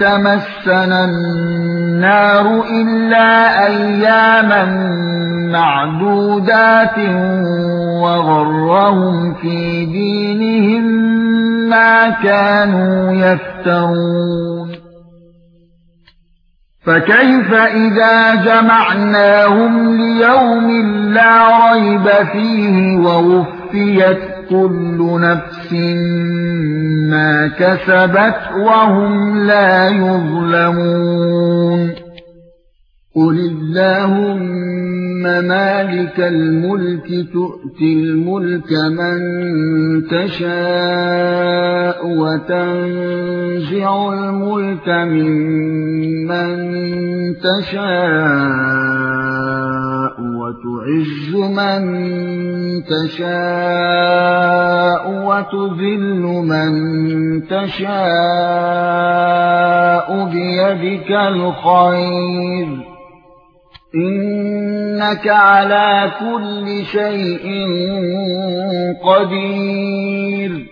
تَمَسَّنَا النَّارُ إِلَّا أَيَّامًا مَّعْدُودَاتٍ وَغَرَّهُمْ فِي دِينِهِم مَّا كَانُوا يَفْتَرُونَ. فَكَيْفَ إِذَا جَمَعْنَاهُمْ لِيَوْمٍ لَّا رَيْبَ فِيهِ وَوُفِّيَتْ كُلُّ نَفْسٍ مَا كَسَبَتْ وَهُمْ لَا يُظْلَمُونَ قُلِ اللَّهُمَّ مَالِكَ الْمُلْكِ تُؤْتِي الْمُلْكَ مَن تَشَاءُ وَتَنزِعُ الْمُلْكَ مِمَّن تَشَاءُ وَتُعِزُّ مَن تَشَاءُ وَتُذِلُّ مَن تَشَاءُ بِيَدِكَ الْخَيْرُ. إِنَّكَ عَلَى كُلِّ شَيْءٍ قَدِيرٌ.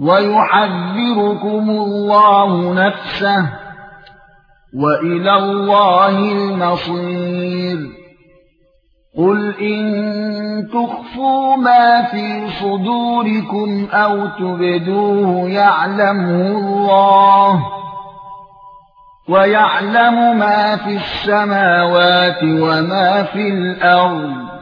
ويحذركم الله نفسه وإلى الله المصير. قل إن تخفوا ما في صدوركم أو تبدوه يعلمه الله ويعلم ما في السماوات وما في الأرض.